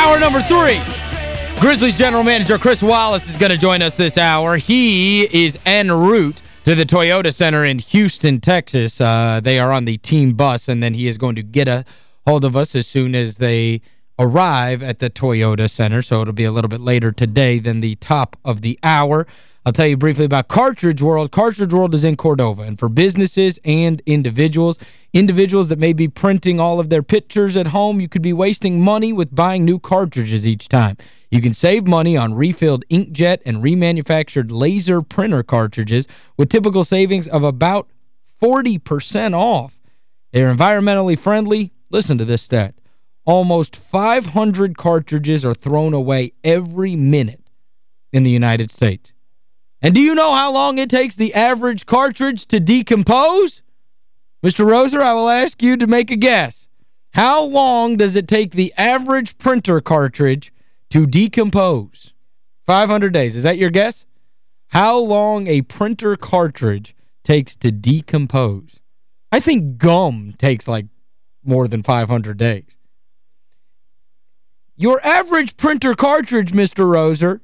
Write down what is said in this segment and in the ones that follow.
Hour number three. Grizzlies general manager Chris Wallace is going to join us this hour. He is en route to the Toyota Center in Houston, Texas. Uh, they are on the team bus, and then he is going to get a hold of us as soon as they arrive at the Toyota Center. So it'll be a little bit later today than the top of the hour. I'll tell you briefly about Cartridge World. Cartridge World is in Cordova, and for businesses and individuals, individuals that may be printing all of their pictures at home, you could be wasting money with buying new cartridges each time. You can save money on refilled inkjet and remanufactured laser printer cartridges with typical savings of about 40% off. They're environmentally friendly. Listen to this stat. Almost 500 cartridges are thrown away every minute in the United States. And do you know how long it takes the average cartridge to decompose? Mr. Roser, I will ask you to make a guess. How long does it take the average printer cartridge to decompose? 500 days. Is that your guess? How long a printer cartridge takes to decompose? I think gum takes like more than 500 days. Your average printer cartridge, Mr. Roser,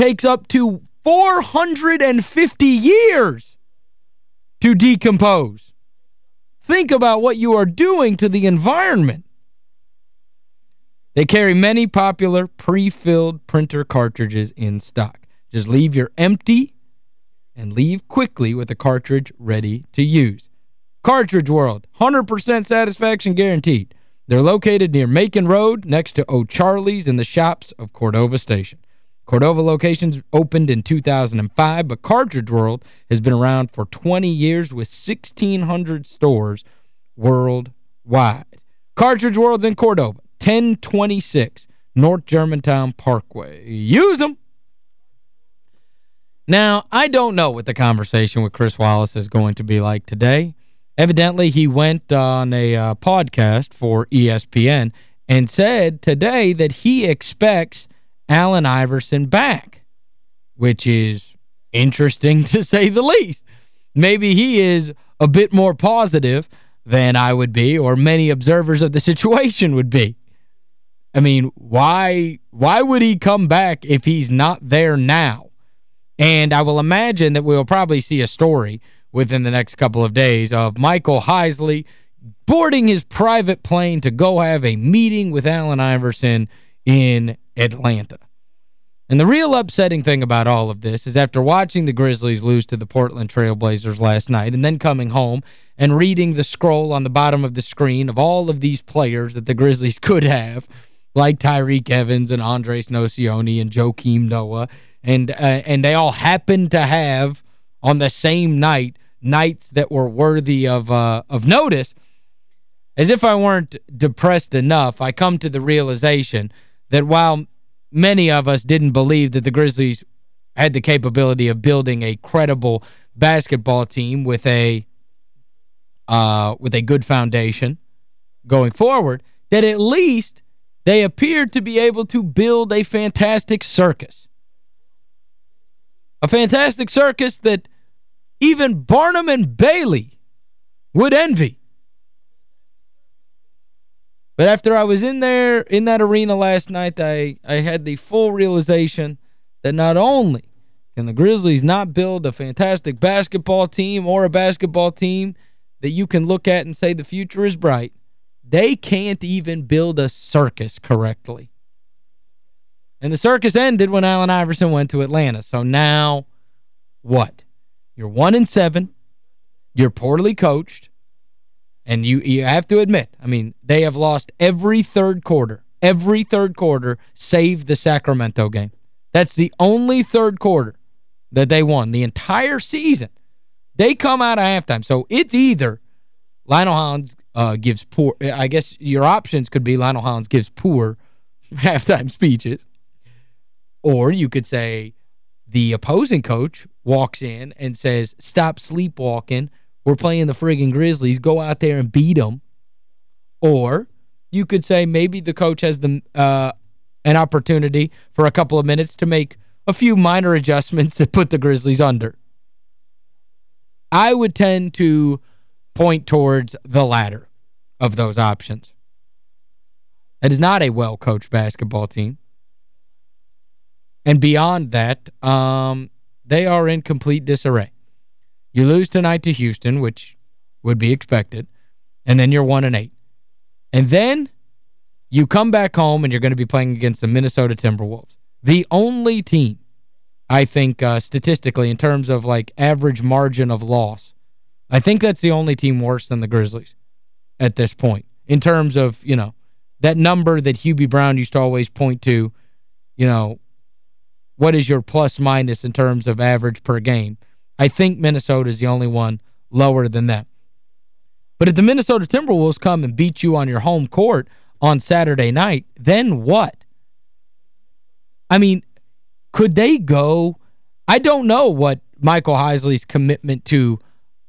takes up to 450 years to decompose. Think about what you are doing to the environment. They carry many popular pre-filled printer cartridges in stock. Just leave your empty and leave quickly with a cartridge ready to use. Cartridge World, 100% satisfaction guaranteed. They're located near Macon Road next to O'Charley's in the shops of Cordova Station. Cordova locations opened in 2005, but Cartridge World has been around for 20 years with 1,600 stores worldwide. Cartridge World's in Cordova, 1026 North Germantown Parkway. Use them! Now, I don't know what the conversation with Chris Wallace is going to be like today. Evidently, he went on a uh, podcast for ESPN and said today that he expects Allen Iverson back, which is interesting to say the least. Maybe he is a bit more positive than I would be or many observers of the situation would be. I mean, why why would he come back if he's not there now? And I will imagine that we'll probably see a story within the next couple of days of Michael Heisley boarding his private plane to go have a meeting with Allen Iverson in Atlanta. And the real upsetting thing about all of this is after watching the Grizzlies lose to the Portland Trailblazers last night and then coming home and reading the scroll on the bottom of the screen of all of these players that the Grizzlies could have, like Tyreke Evans and Andres Nocioni and Joakim Noah, and, uh, and they all happened to have on the same night nights that were worthy of, uh, of notice, as if I weren't depressed enough, I come to the realization that while many of us didn't believe that the Grizzlies had the capability of building a credible basketball team with a uh, with a good foundation going forward, that at least they appeared to be able to build a fantastic circus. A fantastic circus that even Barnum and Bailey would envy. But after I was in there, in that arena last night, I, I had the full realization that not only can the Grizzlies not build a fantastic basketball team or a basketball team that you can look at and say the future is bright, they can't even build a circus correctly. And the circus ended when Allen Iverson went to Atlanta. So now, what? You're 1 and seven. You're poorly coached. And you you have to admit, I mean, they have lost every third quarter. Every third quarter save the Sacramento game. That's the only third quarter that they won the entire season. They come out of halftime. So it's either Lionel Hollins uh, gives poor, I guess your options could be Lionel Hollins gives poor halftime speeches. Or you could say the opposing coach walks in and says, stop sleepwalking, we're playing the friggin' Grizzlies. Go out there and beat them. Or you could say maybe the coach has the uh, an opportunity for a couple of minutes to make a few minor adjustments that put the Grizzlies under. I would tend to point towards the latter of those options. That is not a well-coached basketball team. And beyond that, um, they are in complete disarray. You lose tonight to Houston, which would be expected, and then you're 1 and 8. And then you come back home and you're going to be playing against the Minnesota Timberwolves. The only team, I think, uh, statistically, in terms of, like, average margin of loss, I think that's the only team worse than the Grizzlies at this point. In terms of, you know, that number that Hubie Brown used to always point to, you know, what is your plus minus in terms of average per game. I think Minnesota is the only one lower than that. But if the Minnesota Timberwolves come and beat you on your home court on Saturday night, then what? I mean, could they go... I don't know what Michael Heisley's commitment to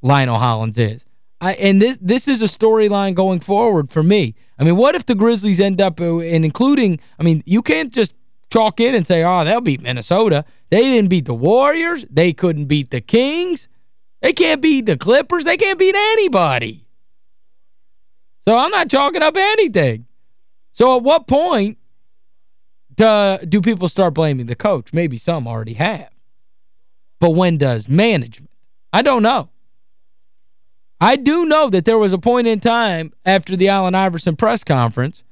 Lionel Hollins is. I, and this this is a storyline going forward for me. I mean, what if the Grizzlies end up, uh, and including, I mean, you can't just chalk in and say, oh, they'll beat Minnesota. They didn't beat the Warriors. They couldn't beat the Kings. They can't beat the Clippers. They can't beat anybody. So I'm not chalking up anything. So at what point do, do people start blaming the coach? Maybe some already have. But when does management? I don't know. I do know that there was a point in time after the Allen Iverson press conference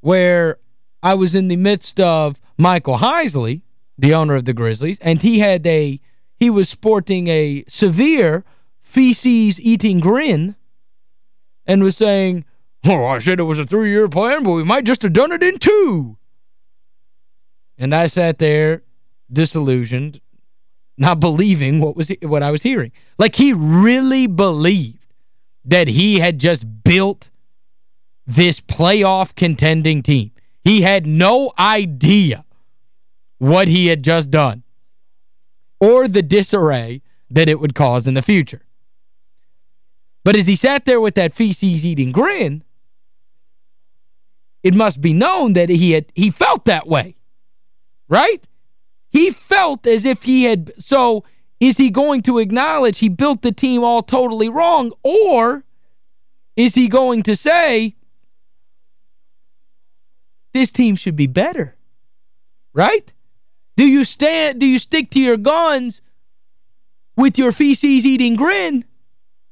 where I was in the midst of Michael Heisley, the owner of the Grizzlies, and he had a he was sporting a severe feces-eating grin and was saying, oh, I said it was a three-year plan, but we might just have done it in two. And I sat there disillusioned, not believing what was what I was hearing. Like he really believed that he had just built this playoff contending team. He had no idea what he had just done or the disarray that it would cause in the future. But as he sat there with that feces-eating grin, it must be known that he had he felt that way. Right? He felt as if he had so is he going to acknowledge he built the team all totally wrong or is he going to say this team should be better? Right? Do you stand do you stick to your guns with your feces eating grin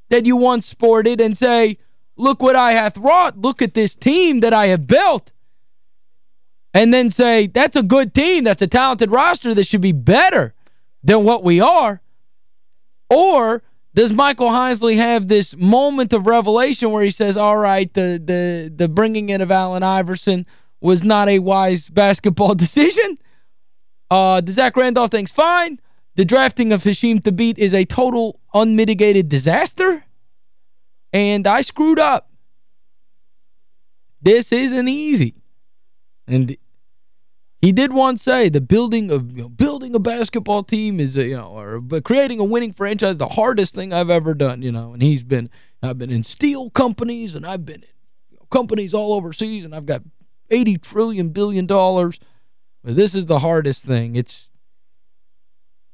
that you once sported and say, "Look what I hath wrought. Look at this team that I have built." And then say, "That's a good team. That's a talented roster that should be better." than what we are? Or does Michael Heisley have this moment of revelation where he says, all right, the, the, the bringing in of Allen Iverson was not a wise basketball decision? Uh, the Zach Randolph thing's fine. The drafting of Hasheem Thabeet is a total unmitigated disaster. And I screwed up. This isn't easy. And he did once say the building of you know, building a basketball team is a, you know or creating a winning franchise the hardest thing I've ever done, you know. And he's been I've been in steel companies and I've been in companies all overseas and I've got 80 trillion billion dollars. This is the hardest thing. It's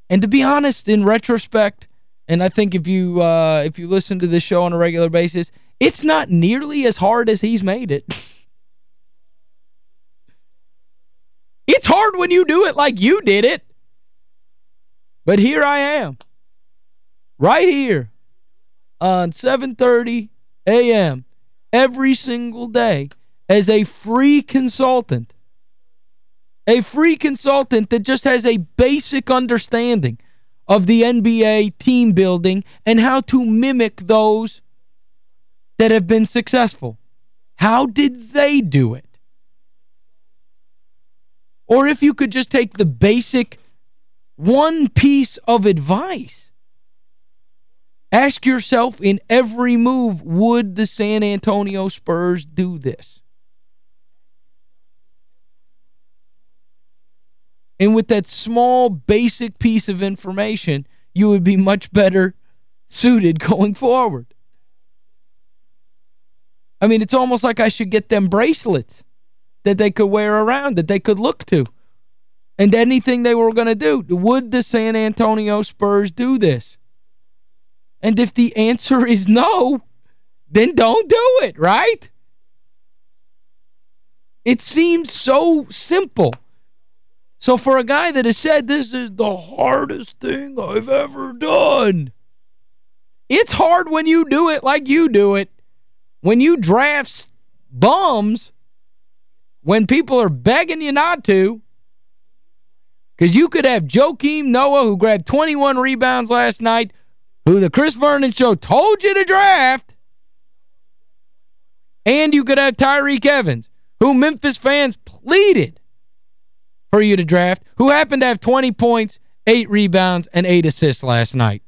And to be honest, in retrospect, and I think if you uh, if you listen to this show on a regular basis, it's not nearly as hard as he's made it. It's hard when you do it like you did it. But here I am. Right here on 7.30 a.m. every single day as a free consultant. A free consultant that just has a basic understanding of the NBA team building and how to mimic those that have been successful. How did they do it? Or if you could just take the basic one piece of advice. Ask yourself in every move, would the San Antonio Spurs do this? And with that small, basic piece of information, you would be much better suited going forward. I mean, it's almost like I should get them bracelets that they could wear around, that they could look to. And anything they were going to do. Would the San Antonio Spurs do this? And if the answer is no, then don't do it, right? It seems so simple. So for a guy that has said this is the hardest thing I've ever done, it's hard when you do it like you do it. When you draft bums, when people are begging you not to, because you could have Joakim Noah, who grabbed 21 rebounds last night, who the Chris Vernon Show told you to draft, and you could have Tyreke Evans, who Memphis fans pleaded for you to draft, who happened to have 20 points, 8 rebounds, and 8 assists last night.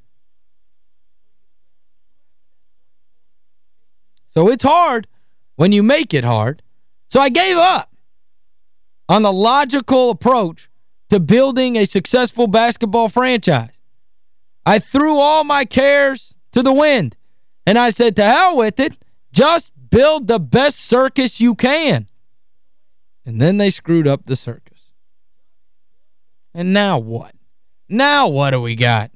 So it's hard when you make it hard. So I gave up on the logical approach to building a successful basketball franchise. I threw all my cares to the wind. And I said, to hell with it. Just build the best circus you can. And then they screwed up the circus. And now what? Now what do we got?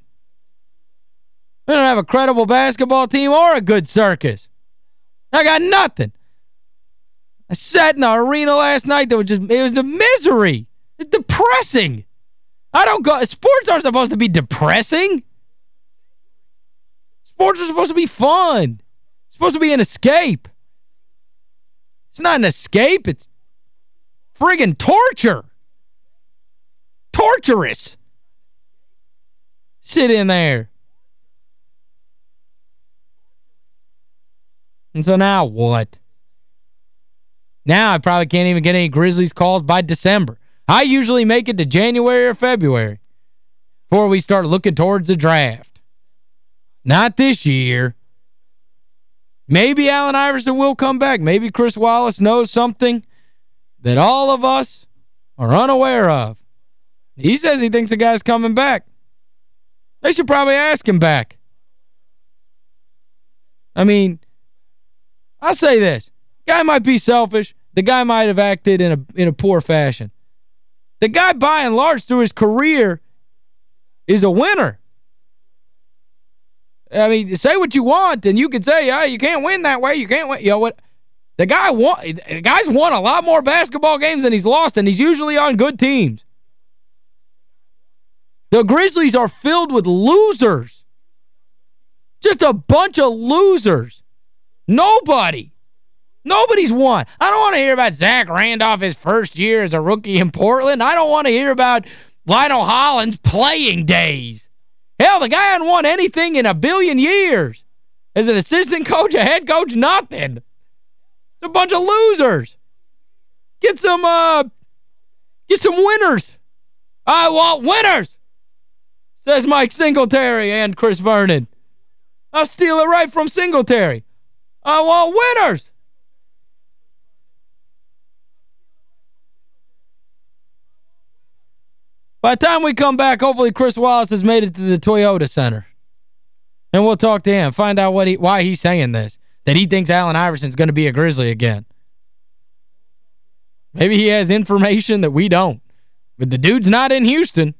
We don't have a credible basketball team or a good circus. I got nothing. I sat in the arena last night that was just it was a misery. It's depressing. I don't go sports aren't supposed to be depressing. Sports are supposed to be fun. It's supposed to be an escape. It's not an escape. It's friggin' torture. Torturous. Sit in there. And so now what? Now I probably can't even get any Grizzlies calls by December. I usually make it to January or February before we start looking towards the draft. Not this year. Maybe Allen Iverson will come back. Maybe Chris Wallace knows something that all of us are unaware of. He says he thinks the guy's coming back. They should probably ask him back. I mean, I'll say this. Guy might be selfish. The guy might have acted in a in a poor fashion. The guy, by and large, through his career, is a winner. I mean, say what you want, and you can say, oh, you can't win that way. You can't win. You know what? The guy won, the guy's won a lot more basketball games than he's lost, and he's usually on good teams. The Grizzlies are filled with losers. Just a bunch of losers. Nobody. Nobody's won. I don't want to hear about Zach Randolph his first year as a rookie in Portland. I don't want to hear about Lionel Hollins playing days. Hell, the guy hasn't won anything in a billion years. As an assistant coach, a head coach, nothing. It's a bunch of losers. Get some uh get some winners. I want winners. Says Mike Singletary and Chris Vernon. I'll steal it right from Singletary. I want winners. By the time we come back, hopefully Chris Wallace has made it to the Toyota Center. And we'll talk to him, find out what he why he's saying this. That he thinks Allen Iverson's going to be a Grizzly again. Maybe he has information that we don't. But the dude's not in Houston.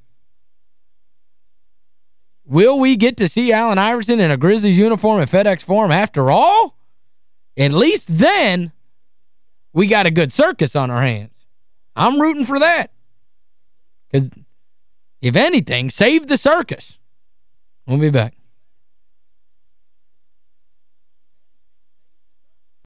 Will we get to see Allen Iverson in a Grizzlies uniform at FedEx Forum after all? At least then, we got a good circus on our hands. I'm rooting for that. Because if anything, save the circus. We'll be back.